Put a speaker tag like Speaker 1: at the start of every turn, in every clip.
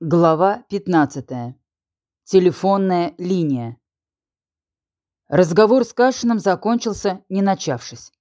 Speaker 1: Глава 15. Телефонная линия. Разговор с Кашиным закончился, не начавшись.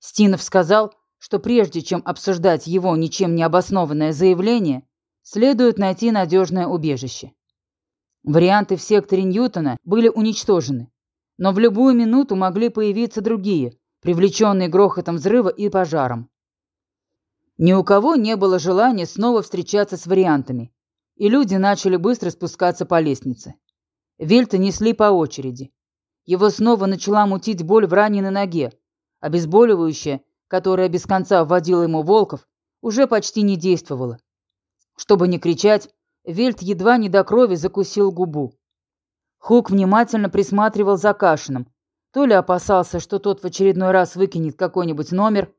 Speaker 1: Стинов сказал, что прежде чем обсуждать его ничем не обоснованное заявление, следует найти надежное убежище. Варианты в секторе Ньютона были уничтожены, но в любую минуту могли появиться другие, привлеченные грохотом взрыва и пожаром. Ни у кого не было желания снова встречаться с вариантами, и люди начали быстро спускаться по лестнице. Вельта несли по очереди. Его снова начала мутить боль в раненой ноге. Обезболивающее, которое без конца вводило ему Волков, уже почти не действовало. Чтобы не кричать, Вельт едва не до крови закусил губу. Хук внимательно присматривал за Кашином, то ли опасался, что тот в очередной раз выкинет какой-нибудь номер,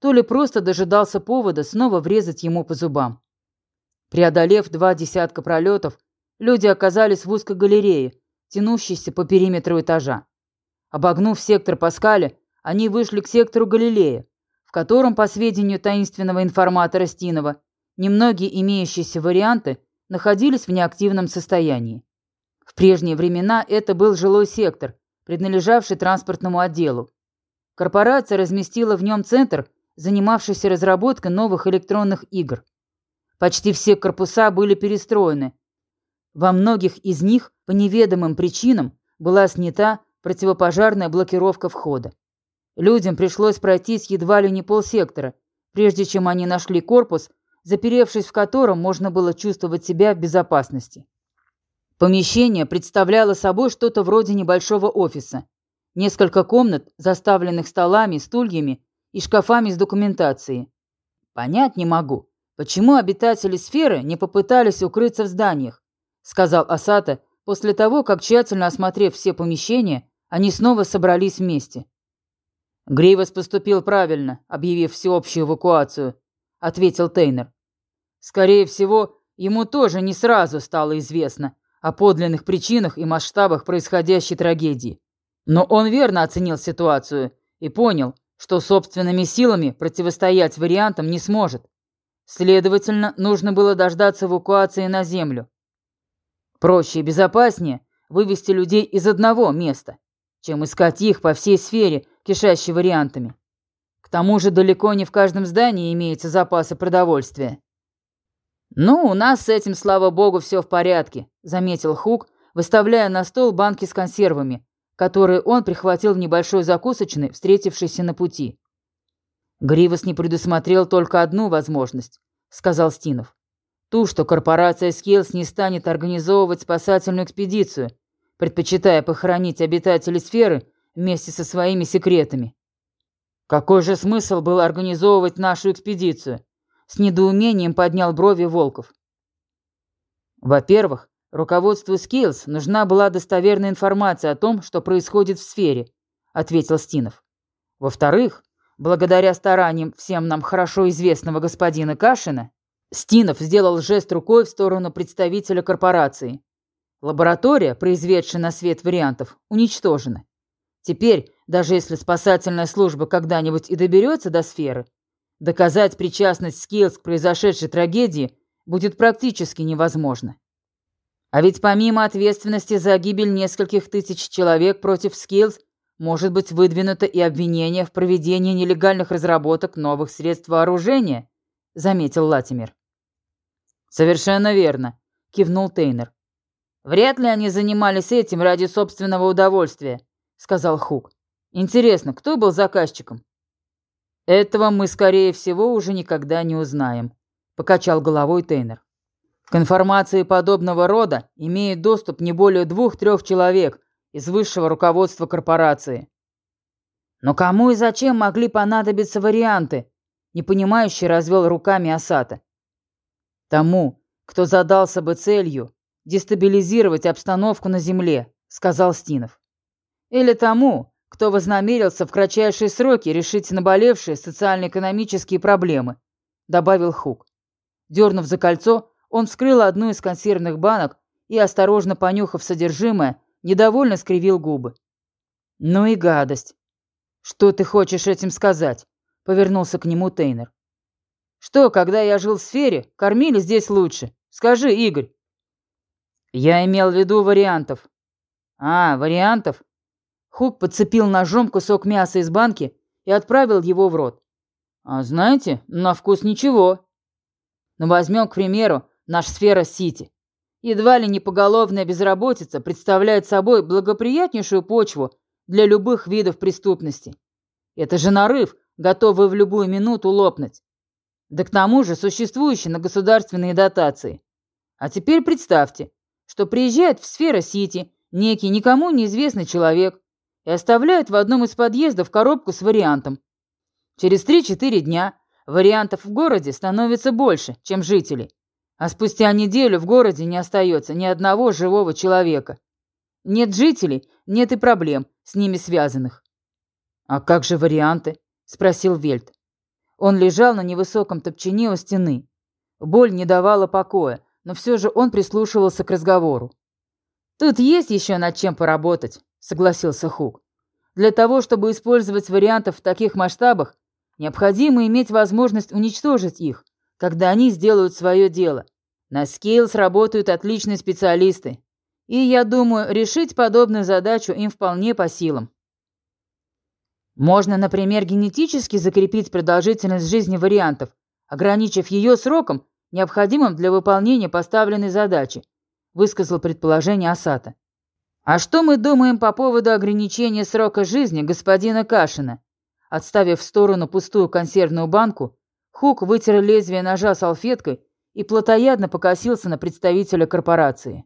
Speaker 1: то ли просто дожидался повода снова врезать ему по зубам. Преодолев два десятка пролетов, люди оказались в узкой галерее, тянущейся по периметру этажа. Обогнув сектор Паскаля, они вышли к сектору Галилея, в котором, по сведению таинственного информатора Стинова, немногие имеющиеся варианты находились в неактивном состоянии. В прежние времена это был жилой сектор, принадлежавший транспортному отделу. Корпорация разместила в нем центр, занимавшийся разработкой новых электронных игр. Почти все корпуса были перестроены. Во многих из них по неведомым причинам была снята противопожарная блокировка входа. Людям пришлось пройтись едва ли не полсектора, прежде чем они нашли корпус, заперевшись в котором можно было чувствовать себя в безопасности. Помещение представляло собой что-то вроде небольшого офиса. Несколько комнат, заставленных столами, стульями и шкафами с документацией. Понять не могу, «Почему обитатели сферы не попытались укрыться в зданиях?» — сказал Асата после того, как, тщательно осмотрев все помещения, они снова собрались вместе. «Гривас поступил правильно, объявив всеобщую эвакуацию», — ответил Тейнер. «Скорее всего, ему тоже не сразу стало известно о подлинных причинах и масштабах происходящей трагедии. Но он верно оценил ситуацию и понял, что собственными силами противостоять вариантам не сможет. Следовательно, нужно было дождаться эвакуации на Землю. Проще и безопаснее вывести людей из одного места, чем искать их по всей сфере, кишащей вариантами. К тому же далеко не в каждом здании имеются запасы продовольствия. «Ну, у нас с этим, слава богу, все в порядке», — заметил Хук, выставляя на стол банки с консервами, которые он прихватил в небольшой закусочной, встретившейся на пути. Гривас не предусмотрел только одну возможность, сказал Стинов. Ту, что корпорация Скиллс не станет организовывать спасательную экспедицию, предпочитая похоронить обитателей сферы вместе со своими секретами. Какой же смысл был организовывать нашу экспедицию? С недоумением поднял брови Волков. Во-первых, руководству Скиллс нужна была достоверная информация о том, что происходит в сфере, ответил Стинов. Во-вторых, Благодаря стараниям всем нам хорошо известного господина Кашина, Стинов сделал жест рукой в сторону представителя корпорации. Лаборатория, произведшая на свет вариантов, уничтожена. Теперь, даже если спасательная служба когда-нибудь и доберется до сферы, доказать причастность Скиллс к произошедшей трагедии будет практически невозможно. А ведь помимо ответственности за гибель нескольких тысяч человек против Скиллс, может быть выдвинуто и обвинение в проведении нелегальных разработок новых средств вооружения», — заметил Латимер. «Совершенно верно», — кивнул Тейнер. «Вряд ли они занимались этим ради собственного удовольствия», — сказал Хук. «Интересно, кто был заказчиком?» «Этого мы, скорее всего, уже никогда не узнаем», — покачал головой Тейнер. «К информации подобного рода имеет доступ не более двух-трех человек из высшего руководства корпорации. Но кому и зачем могли понадобиться варианты? Непонимающе развел руками Асата. Тому, кто задался бы целью дестабилизировать обстановку на Земле, сказал Стинов. Или тому, кто вознамерился в кратчайшие сроки решить наболевшие социально-экономические проблемы, добавил Хук. Дернув за кольцо, он вскрыл одну из консервных банок и, осторожно понюхав содержимое, недовольно скривил губы. «Ну и гадость. Что ты хочешь этим сказать?» — повернулся к нему Тейнер. «Что, когда я жил в сфере, кормили здесь лучше, Скажи, Игорь». «Я имел в виду вариантов». «А, вариантов?» Хук подцепил ножом кусок мяса из банки и отправил его в рот. «А знаете, на вкус ничего». Ну, возьмем, к примеру, наш сфера Сити. Едва ли не поголовная безработица представляет собой благоприятнейшую почву для любых видов преступности. Это же нарыв, готовый в любую минуту лопнуть. Да к тому же существующие на государственные дотации. А теперь представьте, что приезжает в сфера Сити некий никому неизвестный человек и оставляет в одном из подъездов коробку с вариантом. Через 3-4 дня вариантов в городе становится больше, чем жителей. А спустя неделю в городе не остается ни одного живого человека. Нет жителей, нет и проблем, с ними связанных. «А как же варианты?» – спросил Вельт. Он лежал на невысоком топчине у стены. Боль не давала покоя, но все же он прислушивался к разговору. «Тут есть еще над чем поработать», – согласился Хук. «Для того, чтобы использовать вариантов в таких масштабах, необходимо иметь возможность уничтожить их, когда они сделают свое дело. На Скиллс работают отличные специалисты, и, я думаю, решить подобную задачу им вполне по силам. Можно, например, генетически закрепить продолжительность жизни вариантов, ограничив ее сроком, необходимым для выполнения поставленной задачи, высказал предположение Асата. А что мы думаем по поводу ограничения срока жизни господина Кашина? Отставив в сторону пустую консервную банку, Хук вытер лезвие ножа салфеткой и плотоядно покосился на представителя корпорации.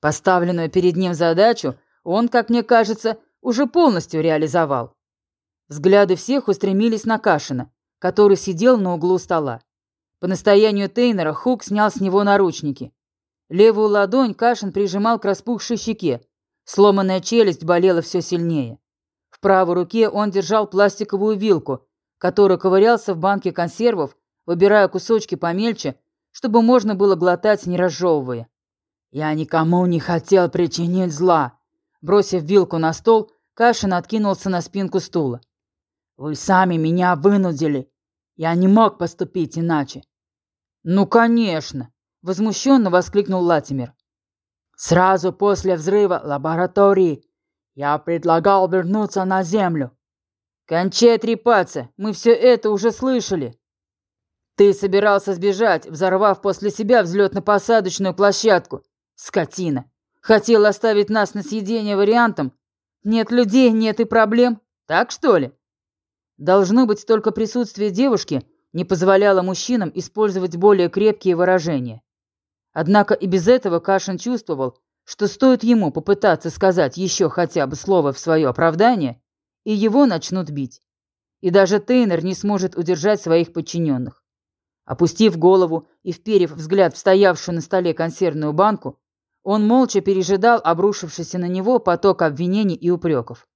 Speaker 1: Поставленную перед ним задачу он, как мне кажется, уже полностью реализовал. Взгляды всех устремились на Кашина, который сидел на углу стола. По настоянию Тейнера Хук снял с него наручники. Левую ладонь Кашин прижимал к распухшей щеке. Сломанная челюсть болела все сильнее. В правой руке он держал пластиковую вилку, который ковырялся в банке консервов, выбирая кусочки помельче, чтобы можно было глотать, не разжевывая. «Я никому не хотел причинить зла!» Бросив вилку на стол, Кашин откинулся на спинку стула. «Вы сами меня вынудили. Я не мог поступить иначе». «Ну, конечно!» — возмущенно воскликнул Латимер. «Сразу после взрыва лаборатории я предлагал вернуться на Землю. «Кончай трепаться, мы все это уже слышали!» «Ты собирался сбежать, взорвав после себя взлетно-посадочную площадку. Скотина! Хотел оставить нас на съедение вариантом? Нет людей, нет и проблем. Так что ли?» Должно быть, только присутствие девушки не позволяло мужчинам использовать более крепкие выражения. Однако и без этого Кашин чувствовал, что стоит ему попытаться сказать еще хотя бы слово в свое оправдание, и его начнут бить. И даже Тейнер не сможет удержать своих подчиненных. Опустив голову и вперев взгляд в стоявшую на столе консервную банку, он молча пережидал обрушившийся на него поток обвинений и упреков.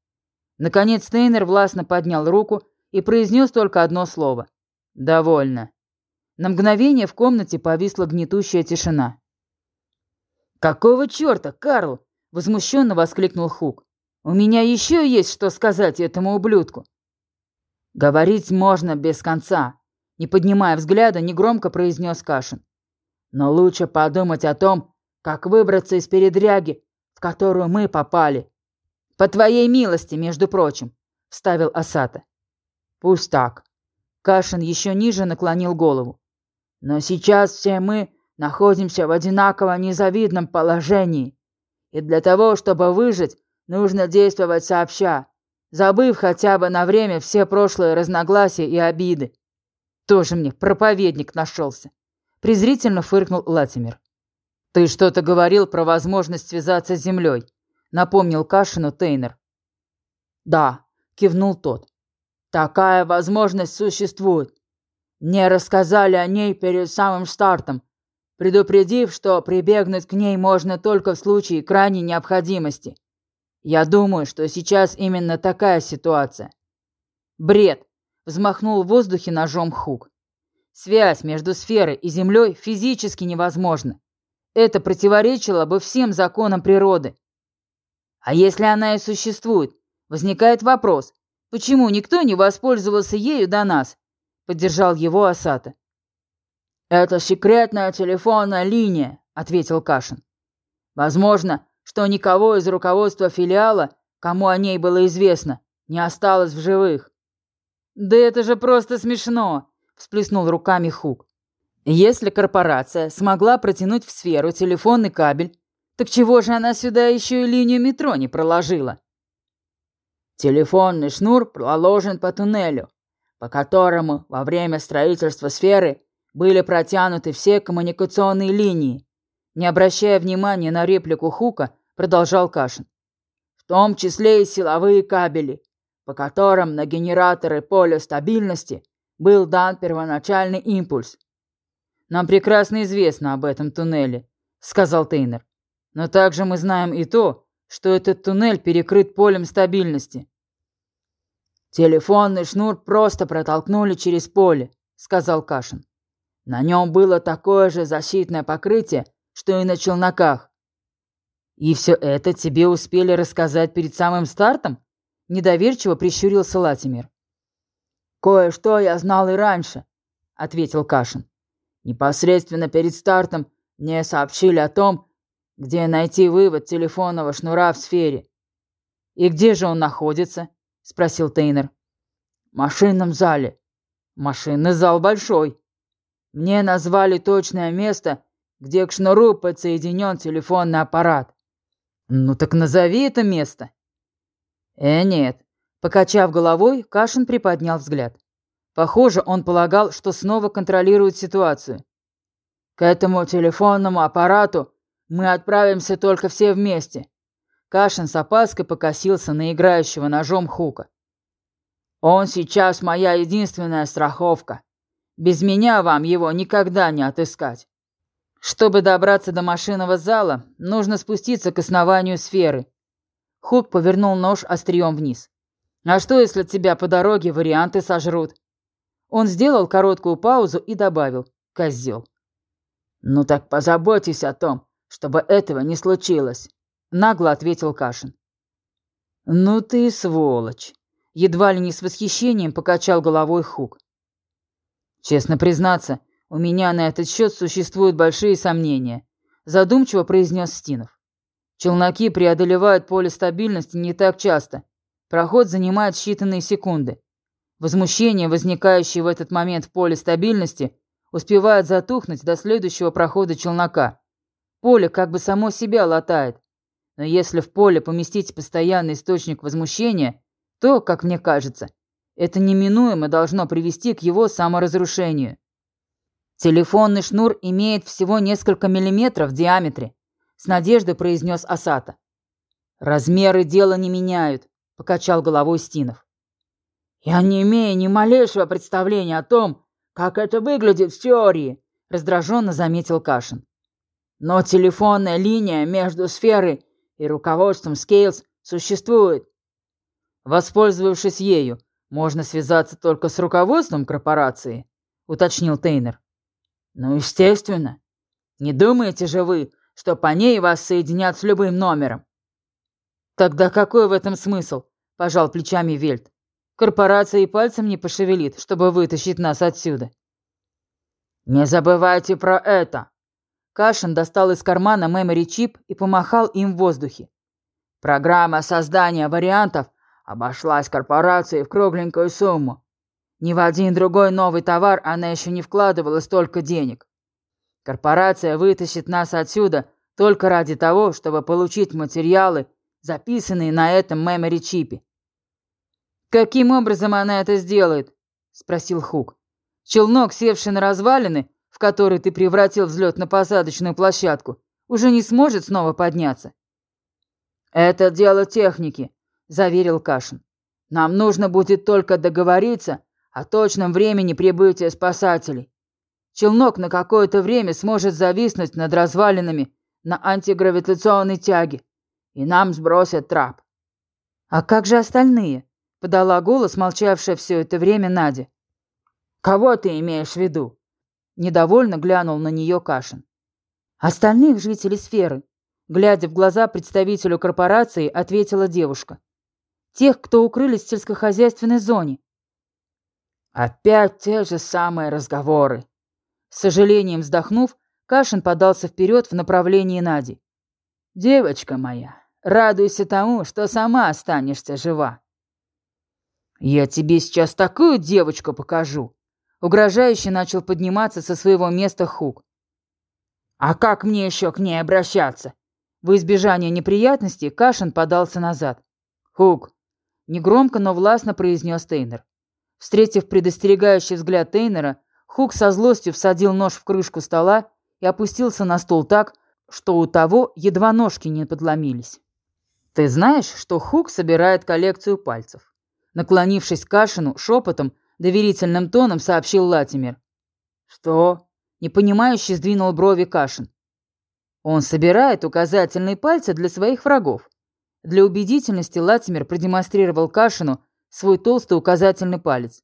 Speaker 1: Наконец Тейнер властно поднял руку и произнес только одно слово. «Довольно». На мгновение в комнате повисла гнетущая тишина. «Какого черта, Карл?» — возмущенно воскликнул Хук. У меня еще есть что сказать этому ублюдку. Говорить можно без конца, не поднимая взгляда, негромко произнес Кашин. Но лучше подумать о том, как выбраться из передряги, в которую мы попали. По твоей милости, между прочим, вставил Асата. Пусть так. Кашин еще ниже наклонил голову. Но сейчас все мы находимся в одинаково незавидном положении. И для того, чтобы выжить, Нужно действовать сообща, забыв хотя бы на время все прошлые разногласия и обиды. Тоже мне проповедник нашелся. Презрительно фыркнул Латимер. «Ты что-то говорил про возможность связаться с землей», — напомнил Кашину Тейнер. «Да», — кивнул тот. «Такая возможность существует. Мне рассказали о ней перед самым стартом, предупредив, что прибегнуть к ней можно только в случае крайней необходимости. Я думаю, что сейчас именно такая ситуация. Бред. Взмахнул в воздухе ножом Хук. Связь между сферой и Землей физически невозможна. Это противоречило бы всем законам природы. А если она и существует, возникает вопрос, почему никто не воспользовался ею до нас? Поддержал его Асата.
Speaker 2: «Это секретная телефонная линия», — ответил Кашин. «Возможно, что никого из руководства филиала, кому о ней было известно, не осталось в живых».
Speaker 1: «Да это же просто смешно!» — всплеснул руками Хук. «Если корпорация смогла протянуть в сферу телефонный кабель, так чего же она сюда еще и линию метро не проложила?»
Speaker 2: Телефонный шнур проложен по туннелю, по которому во время строительства сферы были протянуты все коммуникационные линии. Не обращая внимания на реплику Хука, продолжал Кашин. В том числе и силовые кабели, по которым на генераторы поля стабильности был дан первоначальный импульс.
Speaker 1: «Нам прекрасно известно об этом туннеле», — сказал Тейнер. «Но также мы знаем и то, что этот туннель перекрыт полем стабильности».
Speaker 2: «Телефонный шнур просто протолкнули через поле», — сказал Кашин. На нем было такое же защитное покрытие, что и на челноках.
Speaker 1: «И все это тебе успели рассказать перед самым стартом?» Недоверчиво прищурился Латимер.
Speaker 2: «Кое-что я знал и раньше», — ответил Кашин. «Непосредственно перед стартом мне сообщили о том, где найти вывод телефонного шнура в сфере».
Speaker 1: «И где же он находится?» — спросил Тейнер.
Speaker 2: «В машинном зале».
Speaker 1: «Машинный зал большой»,
Speaker 2: мне назвали точное место, где к шнуру подсоединен телефонный аппарат.
Speaker 1: Ну так назови это место.
Speaker 2: Э, нет.
Speaker 1: Покачав головой, Кашин приподнял взгляд. Похоже, он полагал, что снова контролирует ситуацию.
Speaker 2: К этому телефонному аппарату мы отправимся только все вместе.
Speaker 1: Кашин с опаской покосился на играющего ножом Хука.
Speaker 2: Он сейчас моя единственная страховка. Без меня вам его никогда не отыскать.
Speaker 1: Чтобы добраться до машинного зала, нужно спуститься к основанию сферы. Хук повернул нож острием вниз. А что, если тебя по дороге варианты сожрут? Он сделал короткую паузу и добавил «Козел».
Speaker 2: «Ну так позаботьтесь о том, чтобы этого не случилось», — нагло ответил Кашин.
Speaker 1: «Ну ты сволочь!» — едва ли не с восхищением покачал головой Хук. Честно признаться, у меня на этот счет существуют большие сомнения, задумчиво произнес Стинов. Челноки преодолевают поле стабильности не так часто. Проход занимает считанные секунды. Возмущение, возникающее в этот момент в поле стабильности, успевает затухнуть до следующего прохода челнока. Поле как бы само себя латает. Но если в поле поместить постоянный источник возмущения, то, как мне кажется, это неминуемо должно привести к его саморазрушению. Телефонный шнур имеет всего несколько миллиметров в диаметре, с надеждой произнес Асата. Размеры дела не меняют, покачал головой Стинов.
Speaker 2: Я не имею ни малейшего представления о том, как это выглядит в теории, раздраженно заметил Кашин. Но телефонная линия между сферой и руководством Скиллс существует.
Speaker 1: Воспользовавшись ею, можно связаться только с руководством корпорации, уточнил Тейнер.
Speaker 2: Ну, естественно. Не думаете же вы, что по ней вас соединят с любым номером?
Speaker 1: Тогда какой в этом смысл? пожал плечами Вельт. Корпорация и пальцем не пошевелит, чтобы вытащить нас отсюда.
Speaker 2: Не забывайте про это.
Speaker 1: Кашин достал из кармана мемори чип и помахал им в воздухе.
Speaker 2: Программа создания вариантов Обошлась корпорации в кругленькую сумму. Ни в один другой новый товар она еще не вкладывала столько денег. Корпорация вытащит нас отсюда только ради того, чтобы получить материалы, записанные на этом мемори-чипе.
Speaker 1: «Каким образом она это сделает?» — спросил Хук. «Челнок, севший на развалины, в который ты превратил взлетно-посадочную площадку, уже не сможет снова подняться».
Speaker 2: «Это дело техники», заверил Кашин. Нам нужно будет только договориться о точном времени прибытия спасателей. Челнок на какое-то время сможет зависнуть над развалинами на антигравитационной тяге, и нам сбросят трап.
Speaker 1: А как же остальные? подала голос, молчавшая все это время Надя.
Speaker 2: Кого ты имеешь в виду?
Speaker 1: Недовольно глянул на нее Кашин. Остальных жителей сферы, глядя в глаза представителю корпорации, ответила девушка. Тех, кто укрылись в сельскохозяйственной зоне.
Speaker 2: Опять те же самые разговоры.
Speaker 1: С сожалением вздохнув, Кашин подался вперед в направлении Нади. «Девочка моя, радуйся тому, что сама останешься жива». «Я тебе сейчас такую девочку покажу!» Угрожающе начал подниматься со своего места Хук. «А как мне еще к ней обращаться?» В избежание неприятностей Кашин подался назад. «Хук!» Негромко, но властно произнес Тейнер. Встретив предостерегающий взгляд Тейнера, Хук со злостью всадил нож в крышку стола и опустился на стол так, что у того едва ножки не подломились. «Ты знаешь, что Хук собирает коллекцию пальцев?» Наклонившись к Кашину, шепотом, доверительным тоном сообщил Латимер. «Что?» Непонимающе сдвинул брови Кашин. Он собирает указательные пальцы для своих врагов. Для убедительности Латимер продемонстрировал Кашину свой толстый указательный палец.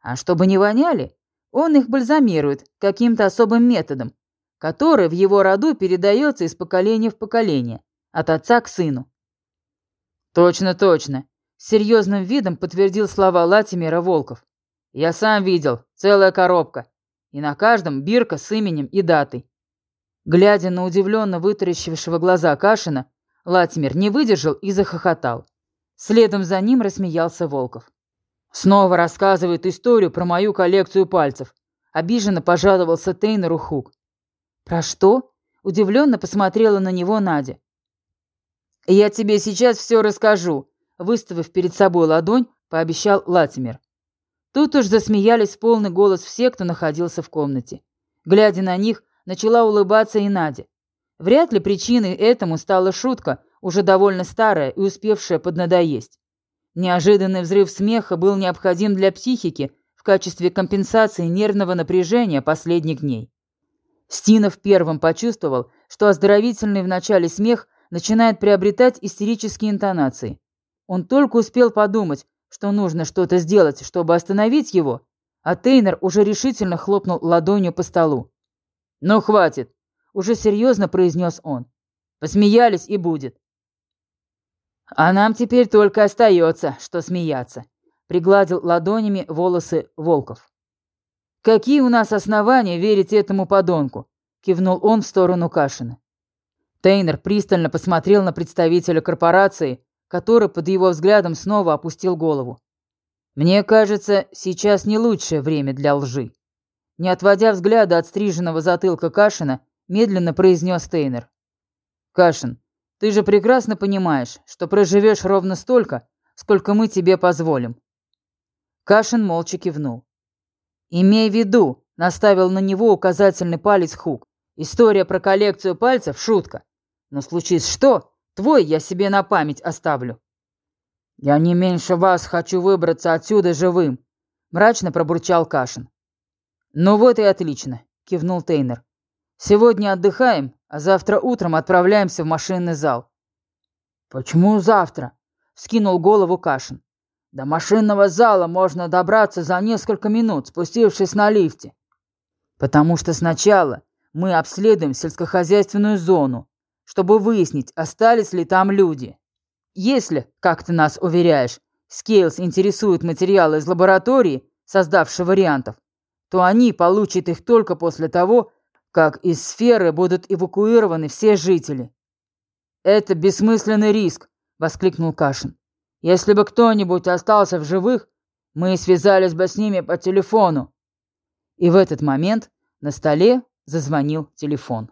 Speaker 1: А чтобы не воняли, он их бальзамирует каким-то особым методом, который в его роду передается из поколения в поколение, от отца к сыну. «Точно, точно», — с серьезным видом подтвердил слова Латимера Волков. «Я сам видел, целая коробка и на каждом бирка с именем и датой. Глядя на удивленно вытаращившего глаза Кашина, Латимер не выдержал и захохотал. Следом за ним рассмеялся Волков. «Снова рассказывает историю про мою коллекцию пальцев», — обиженно пожаловался Тейнеру Хук. «Про что?» — удивленно посмотрела на него Надя. «Я тебе сейчас все расскажу», — выставив перед собой ладонь, пообещал Латимер. Тут уж засмеялись полный голос все, кто находился в комнате. Глядя на них, начала улыбаться и Надя. Вряд ли причиной этому стала шутка, уже довольно старая и успевшая поднадоесть. Неожиданный взрыв смеха был необходим для психики в качестве компенсации нервного напряжения последних дней. Стинов первым почувствовал, что оздоровительный в начале смех начинает приобретать истерические интонации. Он только успел подумать, что нужно что-то сделать, чтобы остановить его, а Тейнер уже решительно хлопнул ладонью по столу. «Ну, хватит!» — уже серьезно произнес он. «Посмеялись и будет». «А нам теперь только остается, что смеяться», — пригладил ладонями волосы Волков. «Какие у нас основания верить этому подонку?» — кивнул он в сторону Кашина. Тейнер пристально посмотрел на представителя корпорации, который под его взглядом снова опустил голову. «Мне кажется, сейчас не лучшее время для лжи». Не отводя взгляда от стриженного затылка Кашина, медленно произнес Тейнер. «Кашин, ты же прекрасно понимаешь, что проживешь ровно столько, сколько мы тебе позволим». Кашин молча кивнул. «Имей в виду», — наставил на него указательный палец Хук. «История про коллекцию пальцев — шутка. Но случись что, Твой я себе на память оставлю». «Я не меньше вас хочу выбраться отсюда живым», — мрачно пробурчал Кашин. «Ну вот и отлично», — кивнул Тейнер. «Сегодня отдыхаем, а завтра утром отправляемся в машинный зал». «Почему завтра?» — вскинул голову Кашин. «До машинного зала можно добраться за несколько минут, спустившись на лифте». «Потому что сначала мы обследуем сельскохозяйственную зону, чтобы выяснить, остались ли там люди. Если, как ты нас уверяешь, Скейлс интересует материалы из лаборатории, создавшей вариантов, то они получат их только после того, как из сферы будут эвакуированы все жители. «Это бессмысленный риск», — воскликнул Кашин. «Если бы кто-нибудь остался в живых, мы связались бы с ними по телефону». И в этот момент на столе зазвонил телефон.